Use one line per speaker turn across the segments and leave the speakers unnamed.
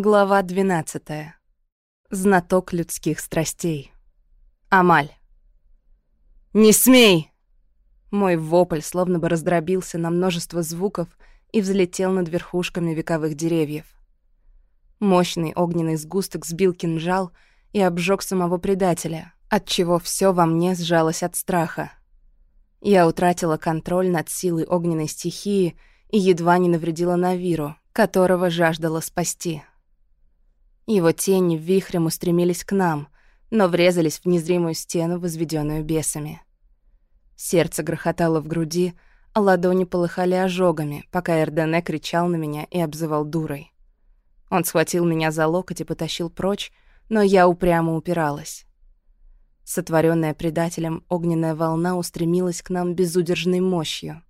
Глава 12. Знаток людских страстей. Амаль. «Не смей!» Мой вопль словно бы раздробился на множество звуков и взлетел над верхушками вековых деревьев. Мощный огненный сгусток сбил кинжал и обжег самого предателя, отчего все во мне сжалось от страха. Я утратила контроль над силой огненной стихии и едва не навредила Навиру, которого жаждала спасти. Его тени вихрем устремились к нам, но врезались в незримую стену, возведенную бесами. Сердце грохотало в груди, а ладони полыхали ожогами, пока Эрдене кричал на меня и обзывал дурой. Он схватил меня за локоть и потащил прочь, но я упрямо упиралась. Сотворенная предателем, огненная волна устремилась к нам безудержной мощью.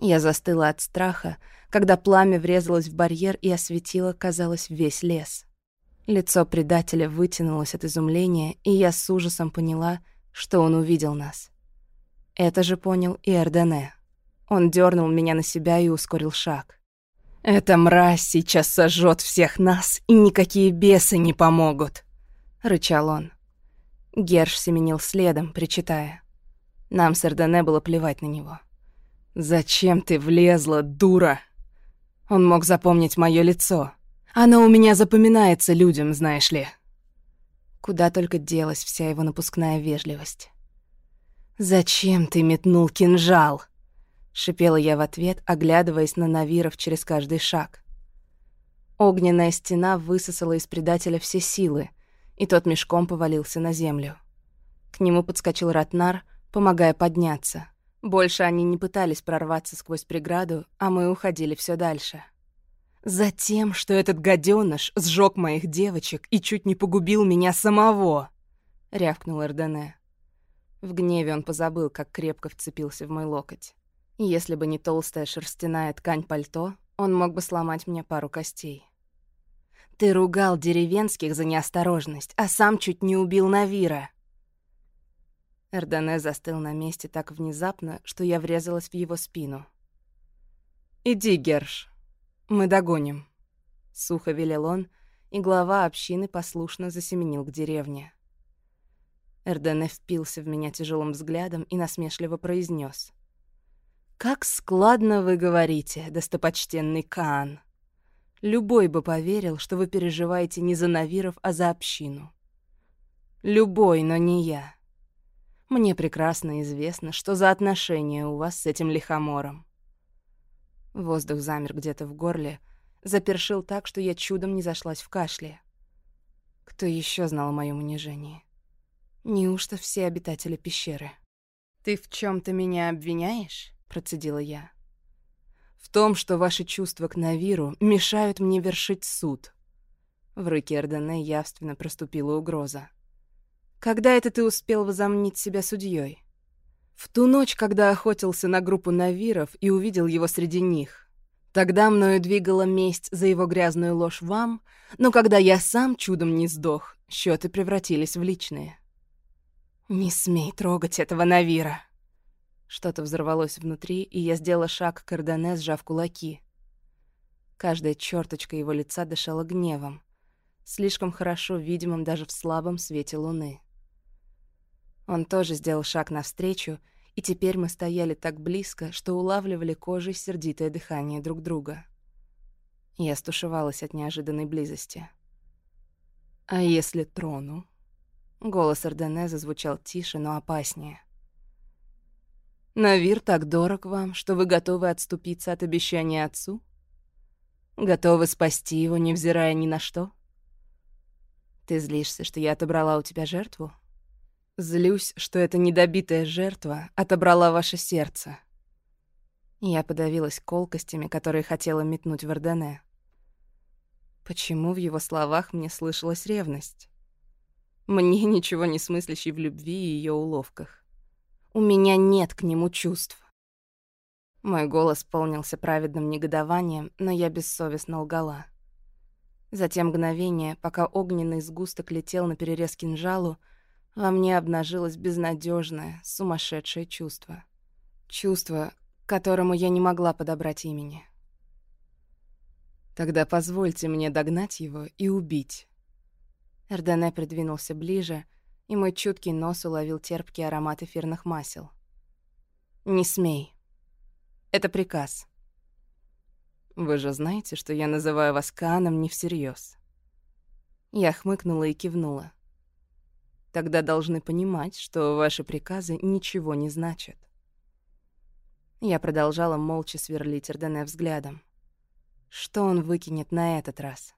Я застыла от страха, когда пламя врезалось в барьер и осветило, казалось, весь лес. Лицо предателя вытянулось от изумления, и я с ужасом поняла, что он увидел нас. Это же понял и Эрдене. Он дернул меня на себя и ускорил шаг. «Эта мразь сейчас сожжет всех нас, и никакие бесы не помогут!» — рычал он. Герш семенил следом, причитая. Нам с Эрдене было плевать на него. «Зачем ты влезла, дура?» Он мог запомнить мое лицо. Оно у меня запоминается людям, знаешь ли. Куда только делась вся его напускная вежливость. «Зачем ты метнул кинжал?» — шипела я в ответ, оглядываясь на Навиров через каждый шаг. Огненная стена высосала из предателя все силы, и тот мешком повалился на землю. К нему подскочил Ратнар, помогая подняться. Больше они не пытались прорваться сквозь преграду, а мы уходили все дальше. Затем, что этот гаденыш сжег моих девочек и чуть не погубил меня самого, рявкнул Эрдене. В гневе он позабыл, как крепко вцепился в мой локоть. Если бы не толстая шерстяная ткань пальто, он мог бы сломать мне пару костей. Ты ругал деревенских за неосторожность, а сам чуть не убил Навира. Эрдене застыл на месте так внезапно, что я врезалась в его спину. «Иди, Герш», «Мы догоним», — сухо велел он, и глава общины послушно засеменил к деревне. Эрдене впился в меня тяжелым взглядом и насмешливо произнес: «Как складно вы говорите, достопочтенный Каан. Любой бы поверил, что вы переживаете не за Навиров, а за общину. Любой, но не я. Мне прекрасно известно, что за отношения у вас с этим лихомором. Воздух замер где-то в горле, запершил так, что я чудом не зашлась в кашле. Кто еще знал о моем унижении? Неужто все обитатели пещеры? «Ты в чем то меня обвиняешь?» — процедила я. «В том, что ваши чувства к Навиру мешают мне вершить суд». В руке Эрдене явственно проступила угроза. «Когда это ты успел возомнить себя судьей? В ту ночь, когда охотился на группу Навиров и увидел его среди них. Тогда мною двигала месть за его грязную ложь вам, но когда я сам чудом не сдох, счеты превратились в личные. «Не смей трогать этого Навира!» Что-то взорвалось внутри, и я сделала шаг к Эрдене, сжав кулаки. Каждая черточка его лица дышала гневом, слишком хорошо видимым даже в слабом свете луны. Он тоже сделал шаг навстречу, и теперь мы стояли так близко, что улавливали кожей сердитое дыхание друг друга. Я стушевалась от неожиданной близости. «А если трону?» Голос Ордене зазвучал тише, но опаснее. «Навир так дорог вам, что вы готовы отступиться от обещания отцу? Готовы спасти его, невзирая ни на что? Ты злишься, что я отобрала у тебя жертву?» Злюсь, что эта недобитая жертва отобрала ваше сердце. Я подавилась колкостями, которые хотела метнуть в Ордене. Почему в его словах мне слышалась ревность? Мне ничего не смыслящий в любви и ее уловках. У меня нет к нему чувств. Мой голос полнился праведным негодованием, но я бессовестно лгала. Затем мгновение, пока огненный сгусток летел на перерез кинжалу, во мне обнажилось безнадежное, сумасшедшее чувство. Чувство, которому я не могла подобрать имени. Тогда позвольте мне догнать его и убить. Эрдене придвинулся ближе, и мой чуткий нос уловил терпкий аромат эфирных масел. «Не смей. Это приказ. Вы же знаете, что я называю вас Кааном не всерьез. Я хмыкнула и кивнула. Тогда должны понимать, что ваши приказы ничего не значат. Я продолжала молча сверлить Эрдене взглядом. Что он выкинет на этот раз?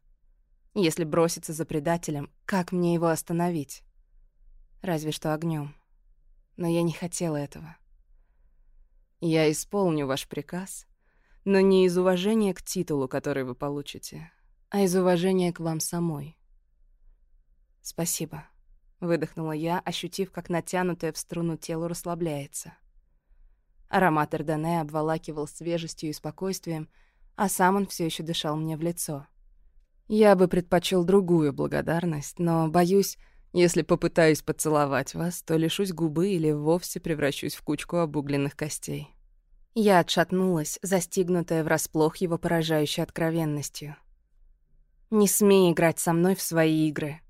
Если бросится за предателем, как мне его остановить? Разве что огнем. Но я не хотела этого. Я исполню ваш приказ, но не из уважения к титулу, который вы получите, а из уважения к вам самой. Спасибо, выдохнула я, ощутив, как натянутое в струну тело расслабляется. Аромат Эрдене обволакивал свежестью и спокойствием, а сам он все еще дышал мне в лицо. Я бы предпочел другую благодарность, но, боюсь, если попытаюсь поцеловать вас, то лишусь губы или вовсе превращусь в кучку обугленных костей. Я отшатнулась, застигнутая врасплох его поражающей откровенностью. «Не смей играть со мной в свои игры».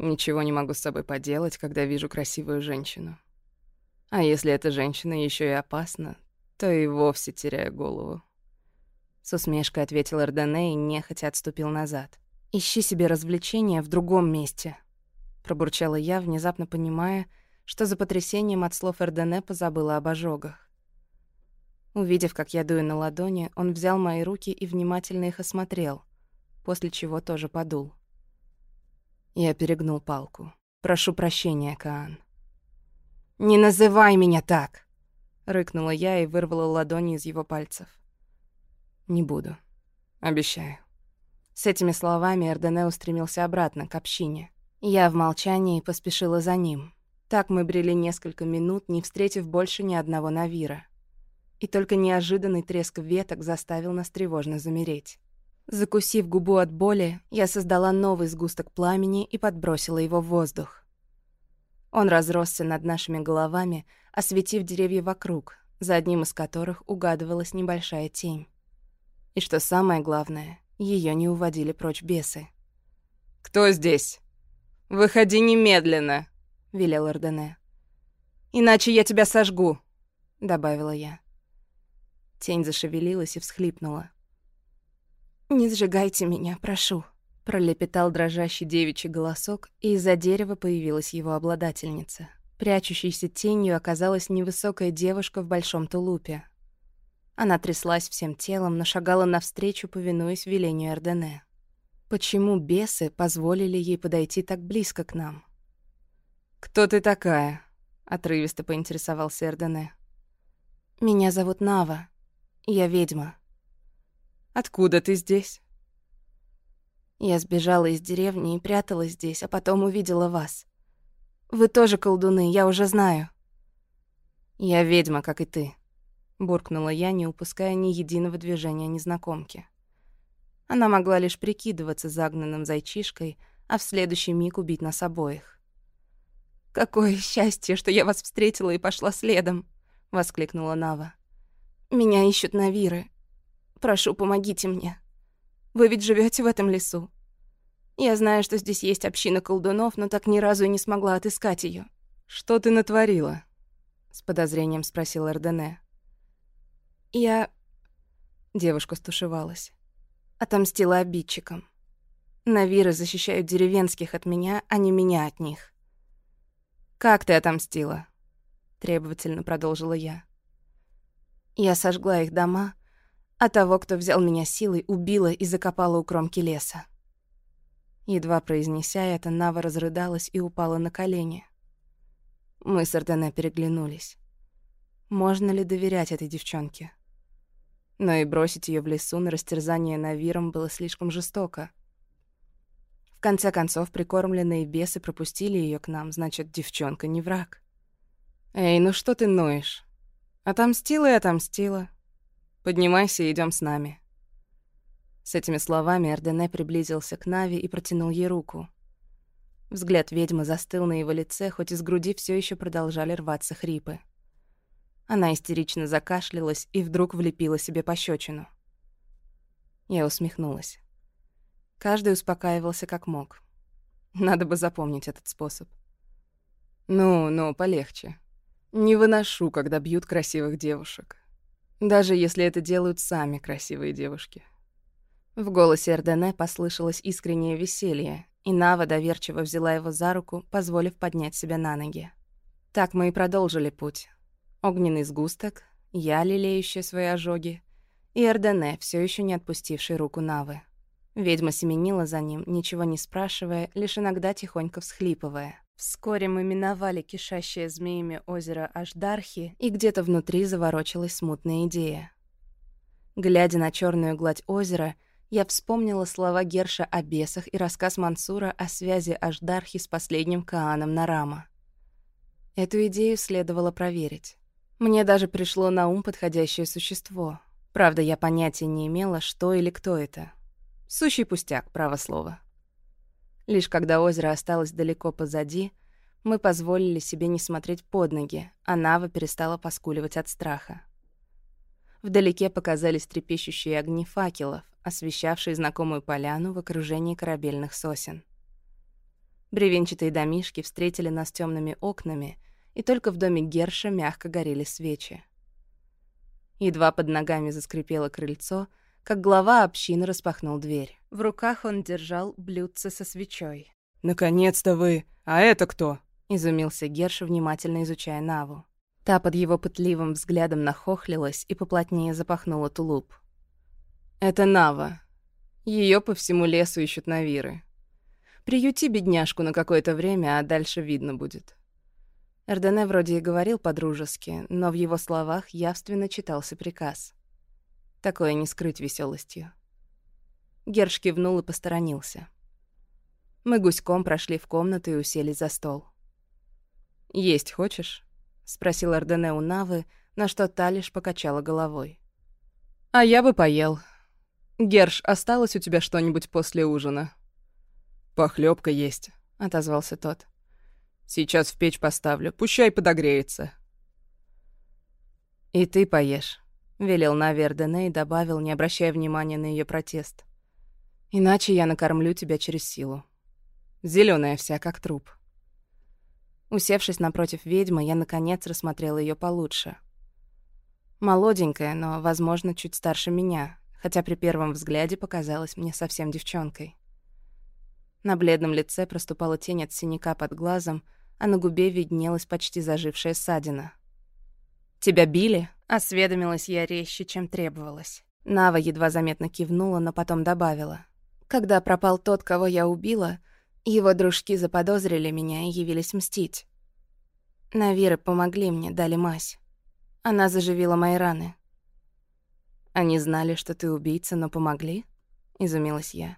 Ничего не могу с собой поделать, когда вижу красивую женщину. А если эта женщина еще и опасна, то и вовсе теряю голову. С усмешкой ответил Эрдене и нехотя отступил назад. «Ищи себе развлечения в другом месте», — пробурчала я, внезапно понимая, что за потрясением от слов Эрдене позабыла об ожогах. Увидев, как я дую на ладони, он взял мои руки и внимательно их осмотрел, после чего тоже подул. Я перегнул палку. «Прошу прощения, Каан». «Не называй меня так!» — рыкнула я и вырвала ладони из его пальцев. Не буду. Обещаю. С этими словами Эрдене устремился обратно, к общине. Я в молчании поспешила за ним. Так мы брели несколько минут, не встретив больше ни одного Навира. И только неожиданный треск веток заставил нас тревожно замереть. Закусив губу от боли, я создала новый сгусток пламени и подбросила его в воздух. Он разросся над нашими головами, осветив деревья вокруг, за одним из которых угадывалась небольшая тень. И что самое главное, ее не уводили прочь бесы. «Кто здесь? Выходи немедленно!» — велел Ордене. «Иначе я тебя сожгу!» — добавила я. Тень зашевелилась и всхлипнула. «Не сжигайте меня, прошу», — пролепетал дрожащий девичий голосок, и из-за дерева появилась его обладательница. Прячущейся тенью оказалась невысокая девушка в большом тулупе, она тряслась всем телом, но шагала навстречу, повинуясь велению Эрдене. Почему бесы позволили ей подойти так близко к нам? «Кто ты такая?» — отрывисто поинтересовался Эрдене. «Меня зовут Нава. Я ведьма». «Откуда ты здесь?» Я сбежала из деревни и пряталась здесь, а потом увидела вас. Вы тоже колдуны, я уже знаю. Я ведьма, как и ты. — буркнула я, не упуская ни единого движения незнакомки. Она могла лишь прикидываться загнанным зайчишкой, а в следующий миг убить нас обоих. «Какое счастье, что я вас встретила и пошла следом!» — воскликнула Нава. «Меня ищут Навиры. Прошу, помогите мне. Вы ведь живете в этом лесу. Я знаю, что здесь есть община колдунов, но так ни разу и не смогла отыскать ее. «Что ты натворила?» — с подозрением спросил Эрдене. Я... Девушка стушевалась. Отомстила обидчикам. Навиры защищают деревенских от меня, а не меня от них. «Как ты отомстила?» — требовательно продолжила я. Я сожгла их дома, а того, кто взял меня силой, убила и закопала у кромки леса. Едва произнеся это, Нава разрыдалась и упала на колени. Мы с Ордене переглянулись. Можно ли доверять этой девчонке? но и бросить ее в лесу на растерзание Навиром было слишком жестоко. В конце концов, прикормленные бесы пропустили ее к нам, значит, девчонка не враг. «Эй, ну что ты ноешь? Отомстила и отомстила. Поднимайся и идем с нами». С этими словами Эрдене приблизился к Нави и протянул ей руку. Взгляд ведьмы застыл на его лице, хоть из груди все еще продолжали рваться хрипы. Она истерично закашлялась и вдруг влепила себе пощечину. Я усмехнулась. Каждый успокаивался как мог. Надо бы запомнить этот способ. «Ну, ну, полегче. Не выношу, когда бьют красивых девушек. Даже если это делают сами красивые девушки». В голосе Эрдене послышалось искреннее веселье, и Нава доверчиво взяла его за руку, позволив поднять себя на ноги. Так мы и продолжили путь. Огненный сгусток, я, лелеющая свои ожоги, и Эрдене, все еще не отпустивший руку Навы. Ведьма семенила за ним, ничего не спрашивая, лишь иногда тихонько всхлипывая. Вскоре мы миновали кишащее змеями озеро Аждархи, и где-то внутри заворочилась смутная идея. Глядя на черную гладь озера, я вспомнила слова Герша о бесах и рассказ Мансура о связи Аждархи с последним Кааном Нарама. Эту идею следовало проверить. Мне даже пришло на ум подходящее существо. Правда, я понятия не имела, что или кто это. Сущий пустяк, право слово. Лишь когда озеро осталось далеко позади, мы позволили себе не смотреть под ноги, а Нава перестала поскуливать от страха. Вдалеке показались трепещущие огни факелов, освещавшие знакомую поляну в окружении корабельных сосен. Бревенчатые домишки встретили нас темными окнами, и только в доме Герша мягко горели свечи. Едва под ногами заскрипело крыльцо, как глава общины распахнул дверь. В руках он держал блюдце со свечой.
«Наконец-то вы! А это кто?»
— изумился Герш, внимательно изучая Наву. Та под его пытливым взглядом нахохлилась и поплотнее запахнула тулуп. «Это Нава. Ее по всему лесу ищут Навиры. Приюти бедняжку на какое-то время, а дальше видно будет». Эрдене вроде и говорил по-дружески, но в его словах явственно читался приказ. Такое не скрыть веселостью. Герш кивнул и посторонился. Мы гуськом прошли в комнату и уселись за стол. «Есть хочешь?» — спросил Ордене у Навы, на что та лишь покачала головой. «А я бы поел. Герш, осталось у тебя что-нибудь после ужина?»
Похлебка есть», —
отозвался тот.
«Сейчас в печь поставлю, пущай подогреется».
«И ты поешь», — велел Нави Эрдене и добавил, не обращая внимания на ее протест. «Иначе я накормлю тебя через силу. Зеленая вся, как труп». Усевшись напротив ведьмы, я, наконец, рассмотрела ее получше. Молоденькая, но, возможно, чуть старше меня, хотя при первом взгляде показалась мне совсем девчонкой. На бледном лице проступала тень от синяка под глазом, а на губе виднелась почти зажившая ссадина. «Тебя били?» Осведомилась я резче, чем требовалось. Нава едва заметно кивнула, но потом добавила. Когда пропал тот, кого я убила, его дружки заподозрили меня и явились мстить. Навиры помогли мне, дали мазь. Она заживила мои раны. «Они знали, что ты убийца, но помогли?» — изумилась я.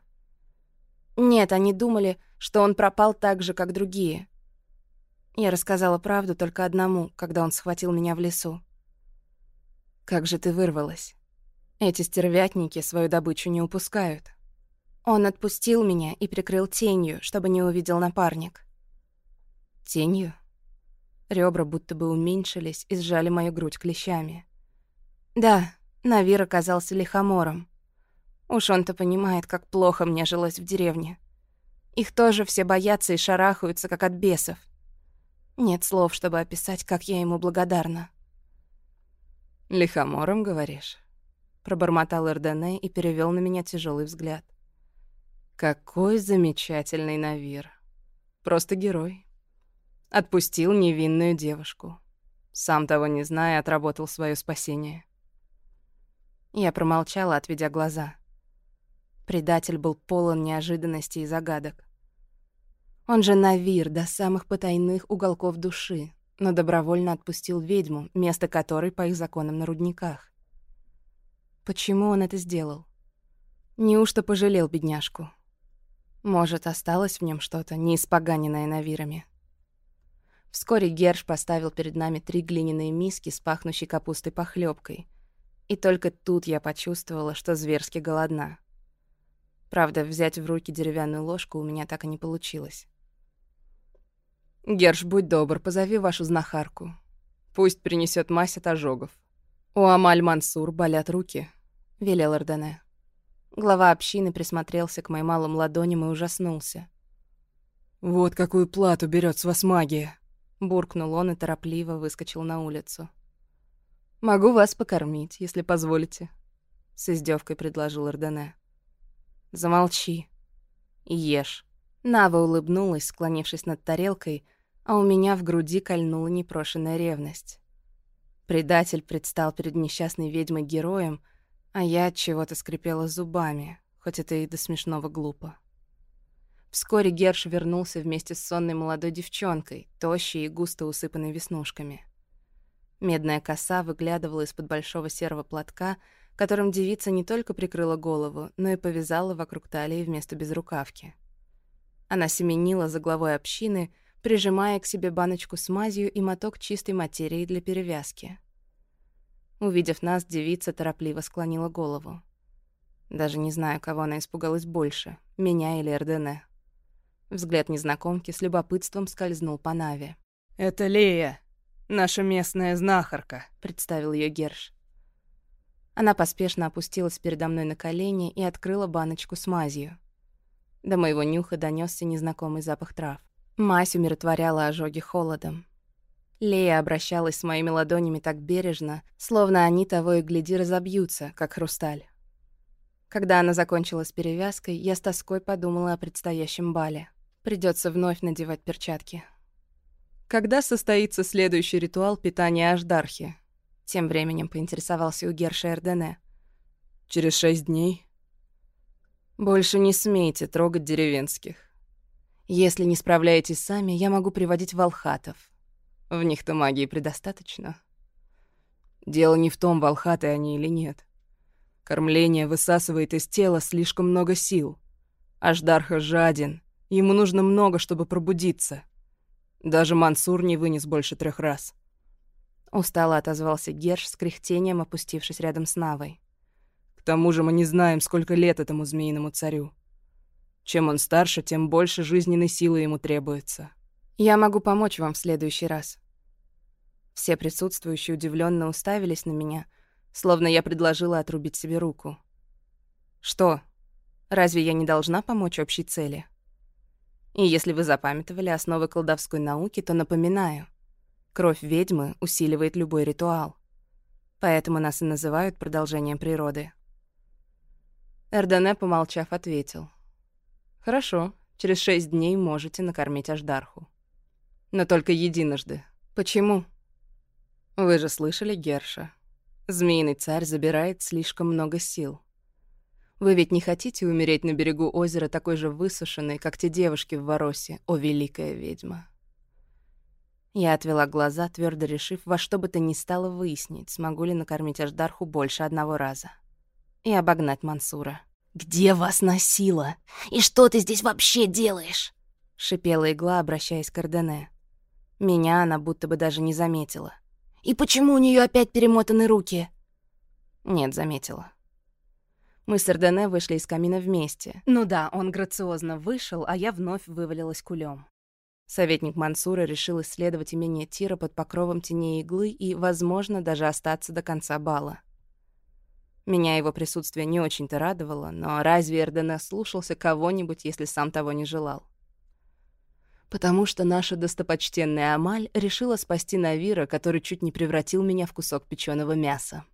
«Нет, они думали, что он пропал так же, как другие. Я рассказала правду только одному, когда он схватил меня в лесу. Как же ты вырвалась? Эти стервятники свою добычу не упускают. Он отпустил меня и прикрыл тенью, чтобы не увидел напарник. Тенью? Ребра будто бы уменьшились и сжали мою грудь клещами. Да, Навир оказался лихомором. Уж он-то понимает, как плохо мне жилось в деревне. Их тоже все боятся и шарахаются, как от бесов. Нет слов, чтобы описать, как я ему благодарна. «Лихомором, говоришь?» Пробормотал Эрдене и перевел на меня тяжелый взгляд. «Какой замечательный Навир! Просто герой. Отпустил невинную девушку. Сам того не зная, отработал свое спасение». Я промолчала, отведя глаза. Предатель был полон неожиданностей и загадок. Он же Навир до самых потайных уголков души, но добровольно отпустил ведьму, место которой по их законам на рудниках. Почему он это сделал? Неужто пожалел бедняжку? Может, осталось в нем что-то, неиспоганенное навирами? Вскоре Герш поставил перед нами три глиняные миски с пахнущей капустой похлебкой, и только тут я почувствовала, что зверски голодна. Правда, взять в руки деревянную ложку у меня так и не получилось. «Герш, будь добр, позови вашу знахарку. Пусть принесет мазь от ожогов. У Амаль Мансур болят руки», — велел Ордене. Глава общины присмотрелся к моим малым ладоням и ужаснулся.
«Вот какую плату берет с вас магия!»
Буркнул он и торопливо выскочил на улицу. «Могу вас покормить, если позволите», — с издевкой предложил Эрдене. «Замолчи и ешь». Нава улыбнулась, склонившись над тарелкой, а у меня в груди кольнула непрошенная ревность. Предатель предстал перед несчастной ведьмой героем, а я от чего-то скрипела зубами, хоть это и до смешного глупо. Вскоре Герш вернулся вместе с сонной молодой девчонкой, тощей и густо усыпанной веснушками. Медная коса выглядывала из-под большого серого платка, которым девица не только прикрыла голову, но и повязала вокруг талии вместо безрукавки. Она семенила за главой общины, прижимая к себе баночку с мазью и моток чистой материи для перевязки. Увидев нас, девица торопливо склонила голову. Даже не знаю, кого она испугалась больше, меня или Эрдене. Взгляд незнакомки с любопытством скользнул по Наве.
«Это Лея, наша местная знахарка», —
представил ее Герш. Она поспешно опустилась передо мной на колени и открыла баночку с мазью. До моего нюха донесся незнакомый запах трав. Мазь умиротворяла ожоги холодом. Лея обращалась с моими ладонями так бережно, словно они того и гляди разобьются, как хрусталь. Когда она закончила с перевязкой, я с тоской подумала о предстоящем бале. Придется вновь надевать перчатки.
Когда состоится следующий ритуал питания Аждархи?
Тем временем поинтересовался у Герша Эрдене.
Через шесть дней. Больше не смейте трогать деревенских.
Если не справляетесь сами, я могу приводить волхатов. В них-то магии предостаточно.
Дело не в том, волхаты они или нет. Кормление высасывает из тела слишком много сил. Аждарха жаден. Ему нужно много, чтобы пробудиться. Даже Мансур не вынес больше трех раз.
Устало отозвался Герш с кряхтением, опустившись рядом с Навой.
Тому же мы не знаем, сколько лет этому змеиному царю. Чем он старше, тем больше жизненной силы ему требуется.
Я могу помочь вам в следующий раз. Все присутствующие удивленно уставились на меня, словно я предложила отрубить себе руку. Что? Разве я не должна помочь общей цели? И если вы запамятовали основы колдовской науки, то напоминаю. Кровь ведьмы усиливает любой ритуал. Поэтому нас и называют продолжением природы. Эрдене, помолчав, ответил. «Хорошо, через шесть дней можете накормить Аждарху. Но только единожды. Почему?» «Вы же слышали Герша. Змеиный царь забирает слишком много сил. Вы ведь не хотите умереть на берегу озера такой же высушенной, как те девушки в Воросе, о великая ведьма?» Я отвела глаза, твердо решив во что бы то ни стало выяснить, смогу ли накормить Аждарху больше одного раза. И обогнать Мансура.
«Где вас носило? И что ты здесь вообще делаешь?»
— шипела игла, обращаясь к Ордене. Меня она будто бы даже не заметила.
«И почему у нее опять перемотаны руки?»
Нет, заметила. Мы с Ордене вышли из камина вместе. Ну да, он грациозно вышел, а я вновь вывалилась кулем. Советник Мансура решил исследовать имение Тира под покровом теней иглы и, возможно, даже остаться до конца бала. Меня его присутствие не очень-то радовало, но разве Эрдене слушался кого-нибудь, если сам того не желал? Потому что наша достопочтенная Амаль решила спасти Навира, который чуть не превратил меня в кусок печеного мяса.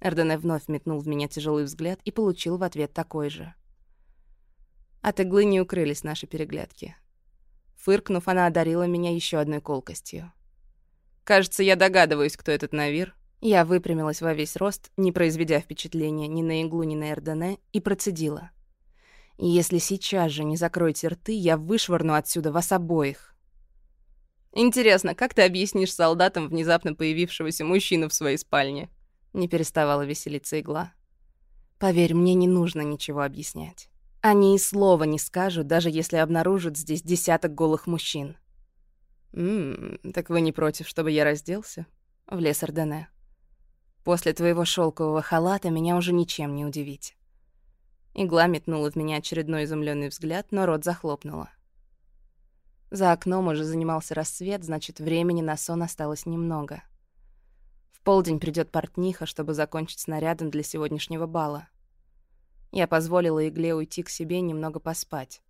Эрдене вновь метнул в меня тяжелый взгляд и получил в ответ такой же. От иглы не укрылись наши переглядки. Фыркнув, она одарила меня еще одной колкостью. «Кажется, я догадываюсь, кто этот Навир», я выпрямилась во весь рост, не произведя впечатления ни на иглу, ни на Эрдене, и процедила. «Если сейчас же не закроете рты, я вышвырну отсюда вас обоих». «Интересно, как ты объяснишь солдатам внезапно появившегося мужчину в своей спальне?» Не переставала веселиться игла. «Поверь, мне не нужно ничего объяснять. Они и слова не скажут, даже если обнаружат здесь десяток голых мужчин». «Ммм, так вы не против, чтобы я разделся?» — влез Эрдене. После твоего шелкового халата меня уже ничем не удивить. Игла метнула в меня очередной изумленный взгляд, но рот захлопнула. За окном уже занимался рассвет, значит, времени на сон осталось немного. В полдень придет портниха, чтобы закончить снарядом для сегодняшнего бала. Я позволила Игле уйти к себе немного поспать.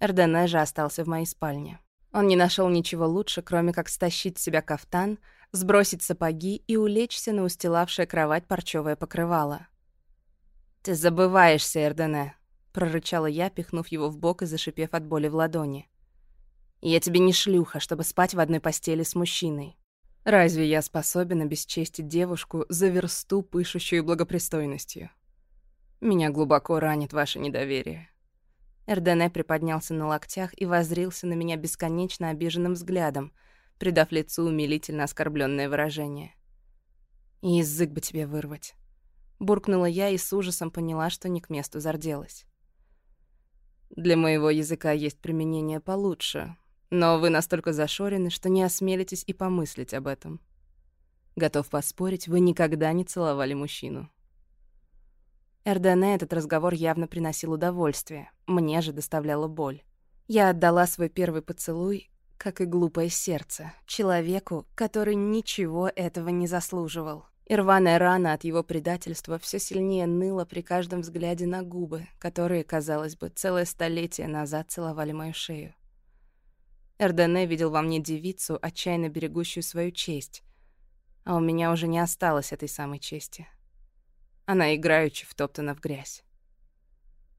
Эрдене же остался в моей спальне. Он не нашел ничего лучше, кроме как стащить с себя кафтан, сбросить сапоги и улечься на устилавшее кровать парчевое покрывало. «Ты забываешься, Эрдене», — прорычала я, пихнув его в бок и зашипев от боли в ладони. «Я тебе не шлюха, чтобы спать в одной постели с мужчиной. Разве я способен обесчестить девушку за версту, пышущую благопристойностью? Меня глубоко ранит ваше недоверие». Эрдене приподнялся на локтях и воззрился на меня бесконечно обиженным взглядом, придав лицу умилительно оскорбленное выражение. «Язык бы тебе вырвать». Буркнула я и с ужасом поняла, что не к месту зарделась. «Для моего языка есть применение получше, но вы настолько зашорены, что не осмелитесь и помыслить об этом. Готов поспорить, вы никогда не целовали мужчину». Эрдене этот разговор явно приносил удовольствие, мне же доставляло боль. Я отдала свой первый поцелуй, как и глупое сердце, человеку, который ничего этого не заслуживал. И рваная рана от его предательства все сильнее ныла при каждом взгляде на губы, которые, казалось бы, целое столетие назад целовали мою шею. Эрдене видел во мне девицу, отчаянно берегущую свою честь, а у меня уже не осталось этой самой чести. Она играючи втоптана в грязь.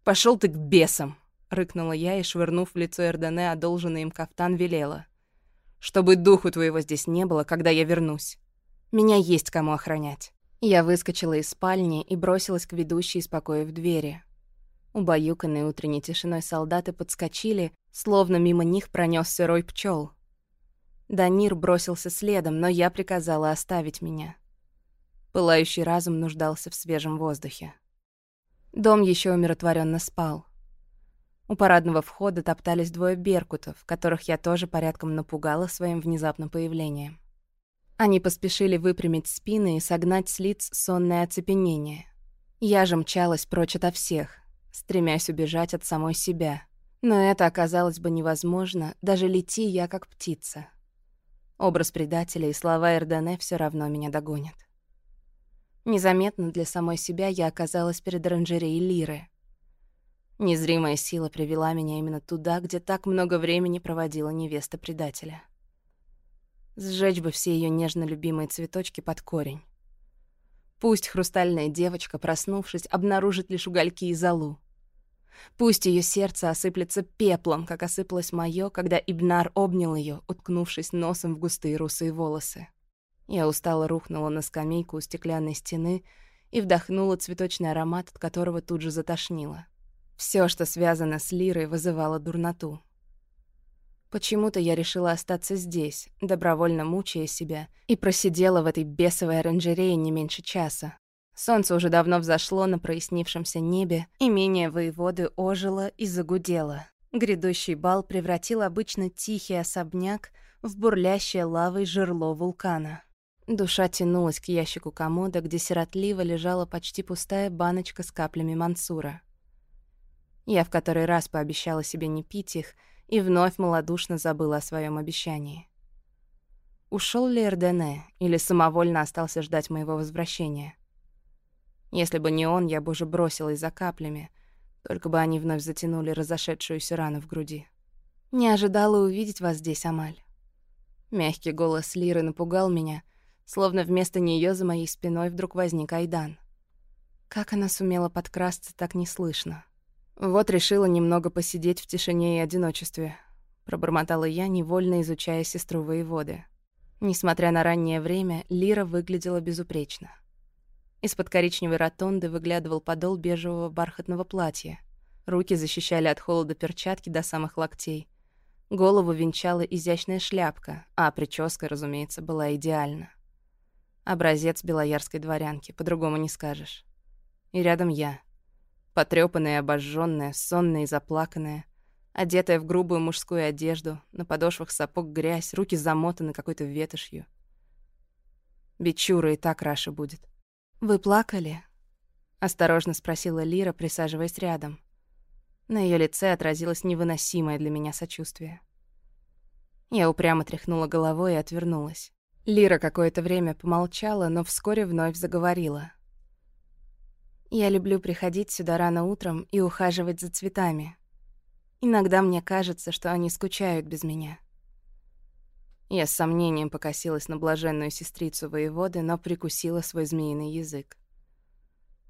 Пошел ты к бесам!» — рыкнула я и, швырнув в лицо Эрдене одолженный им кафтан, велела. «Чтобы духу твоего здесь не было, когда я вернусь. Меня есть кому охранять». Я выскочила из спальни и бросилась к ведущей из покоя в двери. Убаюканные утренней тишиной солдаты подскочили, словно мимо них пронесся рой пчел. Данир бросился следом, но я приказала оставить меня. Пылающий разум нуждался в свежем воздухе. Дом еще умиротворенно спал. У парадного входа топтались двое беркутов, которых я тоже порядком напугала своим внезапным появлением. Они поспешили выпрямить спины и согнать с лиц сонное оцепенение. Я же мчалась прочь ото всех, стремясь убежать от самой себя. Но это оказалось бы невозможно, даже лети я как птица. Образ предателя и слова Эрдене все равно меня догонят. Незаметно для самой себя я оказалась перед оранжереей Лиры. Незримая сила привела меня именно туда, где так много времени проводила невеста предателя. Сжечь бы все ее нежно любимые цветочки под корень. Пусть хрустальная девочка, проснувшись, обнаружит лишь угольки и золу. Пусть ее сердце осыплется пеплом, как осыпалось мое, когда Ибнар обнял ее, уткнувшись носом в густые русые волосы. Я устало рухнула на скамейку у стеклянной стены и вдохнула цветочный аромат, от которого тут же затошнило. Все, что связано с Лирой, вызывало дурноту. Почему-то я решила остаться здесь, добровольно мучая себя, и просидела в этой бесовой оранжерее не меньше часа. Солнце уже давно взошло на прояснившемся небе, имение воеводы ожило и загудело. Грядущий бал превратил обычно тихий особняк в бурлящее лавой жерло вулкана. Душа тянулась к ящику комода, где сиротливо лежала почти пустая баночка с каплями мансура. Я в который раз пообещала себе не пить их и вновь малодушно забыла о своем обещании. Ушел ли Эрдене или самовольно остался ждать моего возвращения? Если бы не он, я бы уже бросилась за каплями, только бы они вновь затянули разошедшуюся рану в груди. «Не ожидала увидеть вас здесь, Амаль». Мягкий голос Лиры напугал меня, словно вместо нее за моей спиной вдруг возник Айдан. Как она сумела подкрасться так неслышно? Вот решила немного посидеть в тишине и одиночестве. Пробормотала я, невольно изучая сестру воеводы. Несмотря на раннее время, Лира выглядела безупречно. Из-под коричневой ротонды выглядывал подол бежевого бархатного платья. Руки защищали от холода перчатки до самых локтей. Голову венчала изящная шляпка, а прическа, разумеется, была идеальна. Образец белоярской дворянки, по-другому не скажешь. И рядом я. Потрёпанная, обожжённая, сонная и заплаканная, одетая в грубую мужскую одежду, на подошвах сапог грязь, руки замотаны какой-то ветошью. Бичура и так Раша будет. «Вы плакали?» — осторожно спросила Лира, присаживаясь рядом. На её лице отразилось невыносимое для меня сочувствие. Я упрямо тряхнула головой и отвернулась. Лира какое-то время помолчала, но вскоре вновь заговорила. Я люблю приходить сюда рано утром и ухаживать за цветами. Иногда мне кажется, что они скучают без меня. Я с сомнением покосилась на блаженную сестрицу воеводы, но прикусила свой змеиный язык.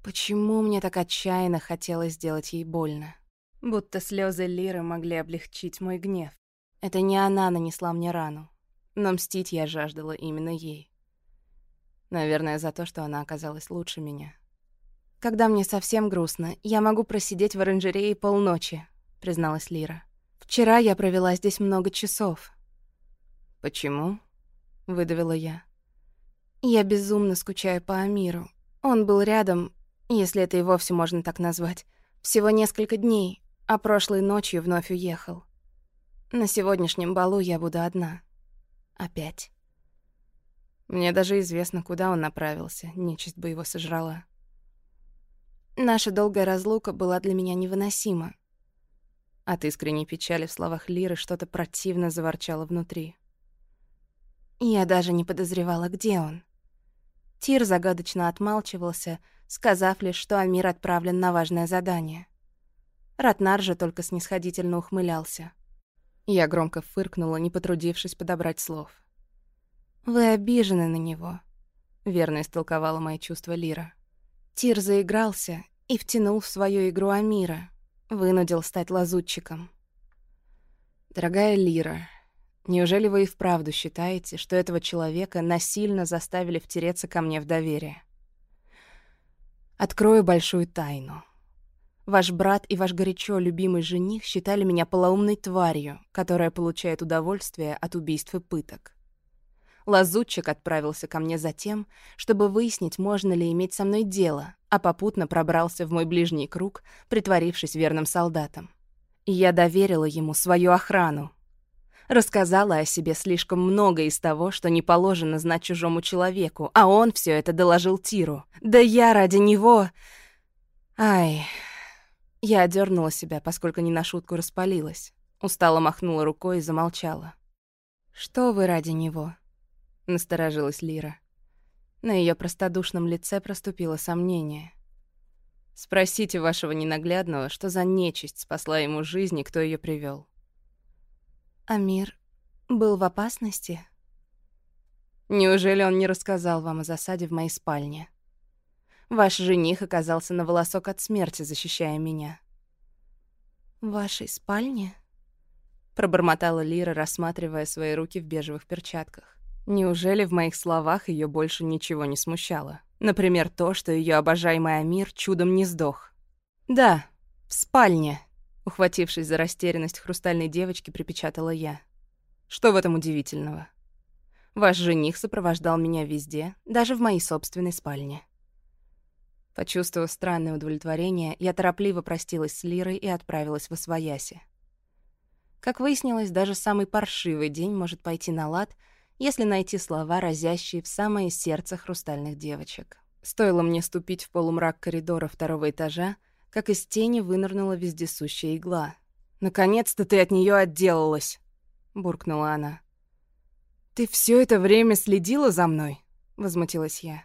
Почему мне так отчаянно хотелось сделать ей больно? Будто слезы Лиры могли облегчить мой гнев. Это не она нанесла мне рану, но мстить я жаждала именно ей. Наверное, за то, что она оказалась лучше меня. «Когда мне совсем грустно, я могу просидеть в оранжерее полночи», — призналась Лира. «Вчера я провела здесь много часов».
«Почему?» — выдавила я.
«Я безумно скучаю по Амиру. Он был рядом, если это и вовсе можно так назвать, всего несколько дней, а прошлой ночью вновь уехал. На сегодняшнем балу я буду одна. Опять.
Мне даже известно, куда он направился, нечисть бы его сожрала.
Наша долгая разлука была для меня невыносима.
От искренней печали в словах Лиры что-то противно заворчало внутри.
Я даже не подозревала, где он. Тир загадочно отмалчивался, сказав лишь, что Амир отправлен на важное задание. Ратнар же только снисходительно ухмылялся.
Я громко фыркнула, не потрудившись подобрать слов.
«Вы обижены на него», — верно истолковала мои чувства Лира. Тир заигрался и втянул в свою игру Амира, вынудил стать лазутчиком.
«Дорогая Лира, неужели вы и вправду считаете, что этого человека насильно заставили втереться ко мне в доверие? Открою большую тайну». Ваш брат и ваш горячо любимый жених считали меня полоумной тварью, которая получает удовольствие от убийств и пыток. Лазутчик отправился ко мне за тем, чтобы выяснить, можно ли иметь со мной дело, а попутно пробрался в мой ближний круг, притворившись верным солдатом. Я доверила ему свою охрану. Рассказала о себе слишком много из того, что не положено знать чужому человеку, а он все это доложил Тиру. Да я ради него... Ай... Я одернула себя, поскольку не на шутку распалилась. Устало махнула рукой и замолчала.
«Что вы ради него?»
— насторожилась Лира. На ее простодушном лице проступило сомнение. «Спросите вашего ненаглядного, что за нечисть спасла ему жизнь и кто ее привел.
«Амир был в опасности?»
«Неужели он не рассказал вам о засаде в моей спальне?» Ваш жених оказался на волосок от смерти, защищая меня.
«В вашей спальне?»
Пробормотала Лира, рассматривая свои руки в бежевых перчатках. Неужели в моих словах ее больше ничего не смущало? Например, то, что ее обожаемый Амир чудом не сдох. «Да, в спальне», — ухватившись за растерянность хрустальной девочки, припечатала я. «Что в этом удивительного? Ваш жених сопровождал меня везде, даже в моей собственной спальне». Почувствовав странное удовлетворение, я торопливо простилась с Лирой и отправилась в Освояси. Как выяснилось, даже самый паршивый день может пойти на лад, если найти слова, разящие в самое сердце хрустальных девочек. Стоило мне ступить в полумрак коридора второго этажа, как из тени вынырнула вездесущая игла. «Наконец-то ты от нее отделалась!» — буркнула она. «Ты все это время следила за мной?» — возмутилась я.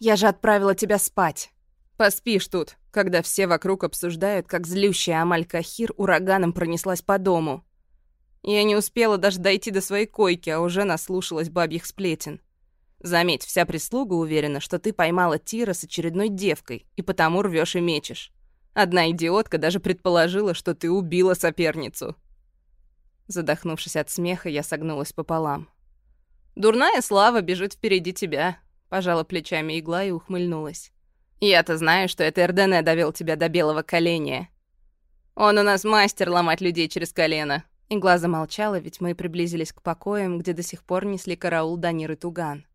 «Я же отправила тебя спать!» Поспишь тут, когда все вокруг обсуждают, как злющая Амаль Кахир ураганом пронеслась по дому. Я не успела даже дойти до своей койки, а уже наслушалась бабьих сплетен. Заметь, вся прислуга уверена, что ты поймала Тира с очередной девкой, и потому рвешь и мечешь. Одна идиотка даже предположила, что ты убила соперницу. Задохнувшись от смеха, я согнулась пополам. «Дурная слава бежит впереди тебя», — пожала плечами игла и ухмыльнулась. Я-то знаю, что это Эрдене довел тебя до белого коленя. Он у нас мастер ломать людей через колено. Игла замолчала, ведь мы приблизились к покоям, где до сих пор несли караул Данир и Туган.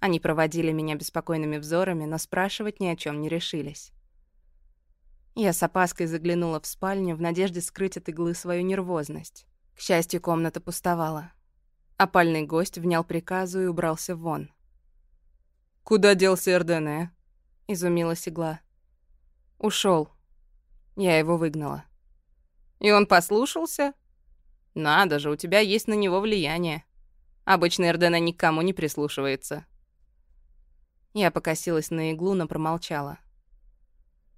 Они проводили меня беспокойными взорами, но спрашивать ни о чем не решились. Я с опаской заглянула в спальню в надежде скрыть от иглы свою нервозность. К счастью, комната пустовала. Опальный гость внял приказу и убрался вон. «Куда делся Эрдене?» — изумилась игла. Ушел. Я его выгнала. И он послушался? Надо же, у тебя есть на него влияние. Обычно Эрдена никому не прислушивается. Я покосилась на иглу, но промолчала.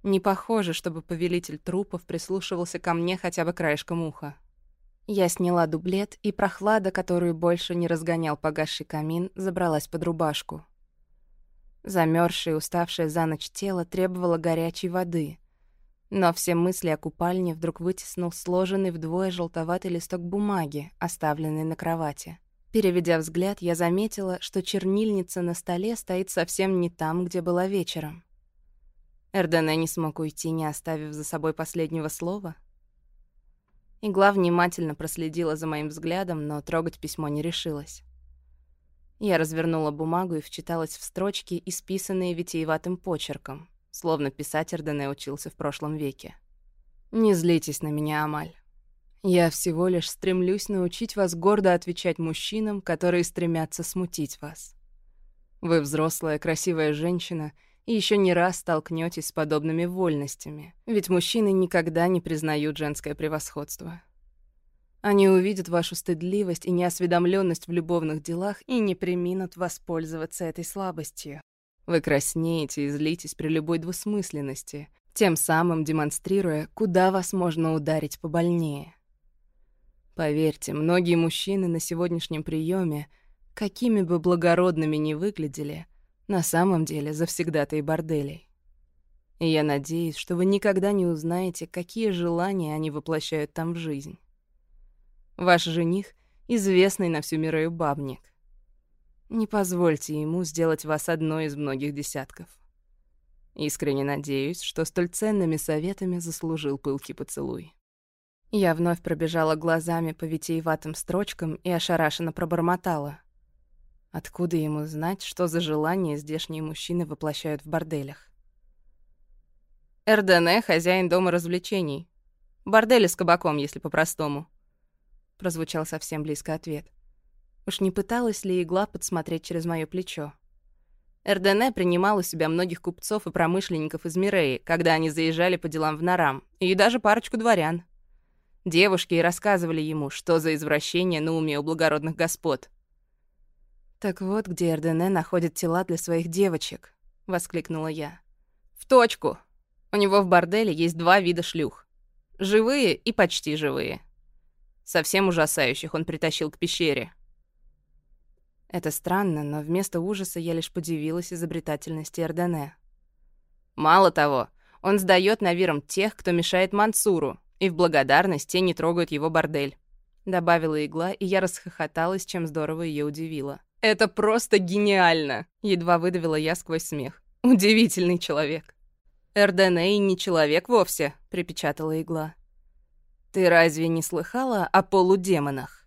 Не похоже, чтобы повелитель трупов прислушивался ко мне хотя бы краешком уха. Я сняла дублет, и прохлада, которую больше не разгонял погасший камин, забралась под рубашку. Замерзшее и уставшее за ночь тело требовало горячей воды. Но все мысли о купальне вдруг вытеснул сложенный вдвое желтоватый листок бумаги, оставленный на кровати. Переведя взгляд, я заметила, что чернильница на столе стоит совсем не там, где была вечером. Эрдене не смог уйти, не оставив за собой последнего слова. Игла внимательно проследила за моим взглядом, но трогать письмо не решилась. Я развернула бумагу и вчиталась в строчки, исписанные витиеватым почерком, словно писать Эрдене учился в прошлом веке. «Не злитесь на меня, Амаль. Я всего лишь стремлюсь научить вас гордо отвечать мужчинам, которые стремятся смутить вас. Вы взрослая, красивая женщина — и еще не раз столкнетесь с подобными вольностями, ведь мужчины никогда не признают женское превосходство. Они увидят вашу стыдливость и неосведомленность в любовных делах и не приминут воспользоваться этой слабостью. Вы краснеете и злитесь при любой двусмысленности, тем самым демонстрируя, куда вас можно ударить побольнее. Поверьте, многие мужчины на сегодняшнем приеме, какими бы благородными ни выглядели, на самом деле завсегдатые борделей. И я надеюсь, что вы никогда не узнаете, какие желания они воплощают там в жизнь. Ваш жених — известный на всю мирою бабник. Не позвольте ему сделать вас одной из многих десятков. Искренне надеюсь, что столь ценными советами заслужил пылкий поцелуй. Я вновь пробежала глазами по витиеватым строчкам и ошарашенно пробормотала. Откуда ему знать, что за желания здешние мужчины воплощают в борделях? «РДН — хозяин дома развлечений. Бордели с кабаком, если по-простому», — прозвучал совсем близко ответ. Уж не пыталась ли игла подсмотреть через моё плечо? РДН принимал у себя многих купцов и промышленников из Миреи, когда они заезжали по делам в Нарам, и даже парочку дворян. Девушки и рассказывали ему, что за извращение на уме у благородных господ — «Так вот, где Эрдене находит тела для своих девочек», — воскликнула я. «В точку. У него в борделе есть два вида шлюх. Живые и почти живые. Совсем ужасающих он притащил к пещере». Это странно, но вместо ужаса я лишь подивилась изобретательности Эрдене. Мало того, он сдаёт навиром тех, кто мешает Мансуру, и в благодарность те не трогают его бордель. Добавила игла, и я расхохоталась, чем здорово ее удивила. «Это просто гениально!» — едва выдавила я сквозь смех. «Удивительный человек!» «Эрденей не человек вовсе», — припечатала игла. «Ты разве не слыхала о полудемонах?»